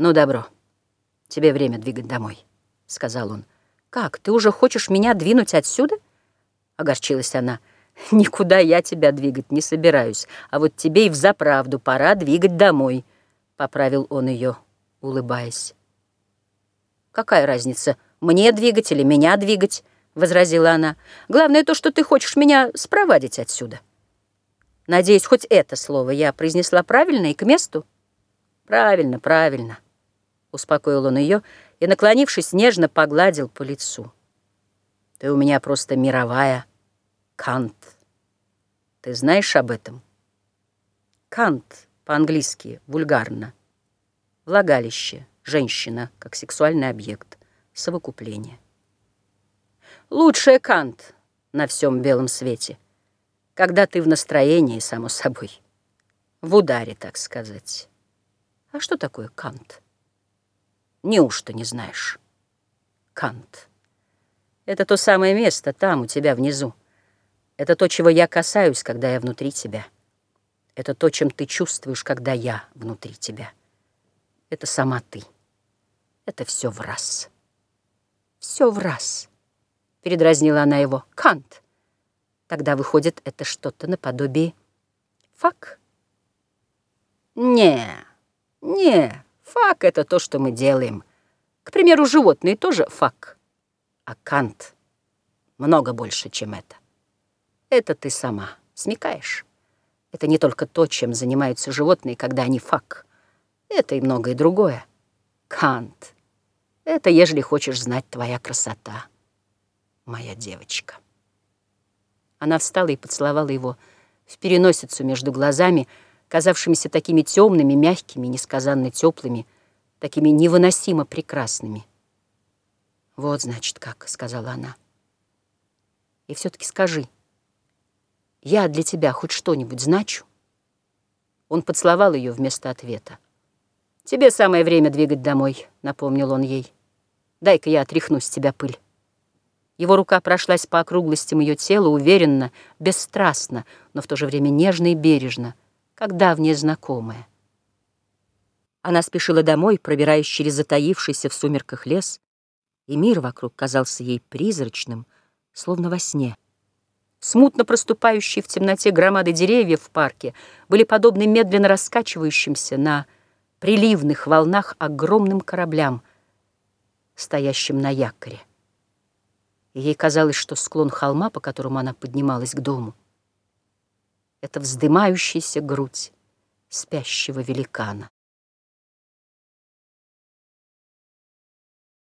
«Ну, добро, тебе время двигать домой», — сказал он. «Как, ты уже хочешь меня двинуть отсюда?» — огорчилась она. «Никуда я тебя двигать не собираюсь, а вот тебе и взаправду пора двигать домой», — поправил он ее, улыбаясь. «Какая разница, мне двигать или меня двигать?» — возразила она. «Главное то, что ты хочешь меня спровадить отсюда». Надеюсь, хоть это слово я произнесла правильно и к месту? Правильно, правильно. Успокоил он ее и, наклонившись, нежно погладил по лицу. Ты у меня просто мировая Кант. Ты знаешь об этом? Кант по-английски вульгарно. Влагалище, женщина, как сексуальный объект, совокупление. Лучшая Кант на всем белом свете — когда ты в настроении, само собой. В ударе, так сказать. А что такое Кант? Неужто не знаешь? Кант. Это то самое место там, у тебя внизу. Это то, чего я касаюсь, когда я внутри тебя. Это то, чем ты чувствуешь, когда я внутри тебя. Это сама ты. Это все в раз. Все в раз. Передразнила она его. Кант. Тогда выходит это что-то наподобие fuck. Не, не, fuck — это то, что мы делаем. К примеру, животные тоже fuck. А cunt много больше, чем это. Это ты сама смекаешь. Это не только то, чем занимаются животные, когда они fuck. Это и многое другое. Cunt — это, ежели хочешь знать, твоя красота, моя девочка. Она встала и поцеловала его в переносицу между глазами, казавшимися такими темными, мягкими, несказанно теплыми, такими невыносимо прекрасными. «Вот, значит, как», — сказала она. «И все-таки скажи, я для тебя хоть что-нибудь значу?» Он поцеловал ее вместо ответа. «Тебе самое время двигать домой», — напомнил он ей. «Дай-ка я отряхну с тебя пыль». Его рука прошлась по округлостям ее тела, уверенно, бесстрастно, но в то же время нежно и бережно, как давняя знакомая. Она спешила домой, пробираясь через затаившийся в сумерках лес, и мир вокруг казался ей призрачным, словно во сне. Смутно проступающие в темноте громады деревьев в парке были подобны медленно раскачивающимся на приливных волнах огромным кораблям, стоящим на якоре и ей казалось, что склон холма, по которому она поднималась к дому, это вздымающаяся грудь спящего великана.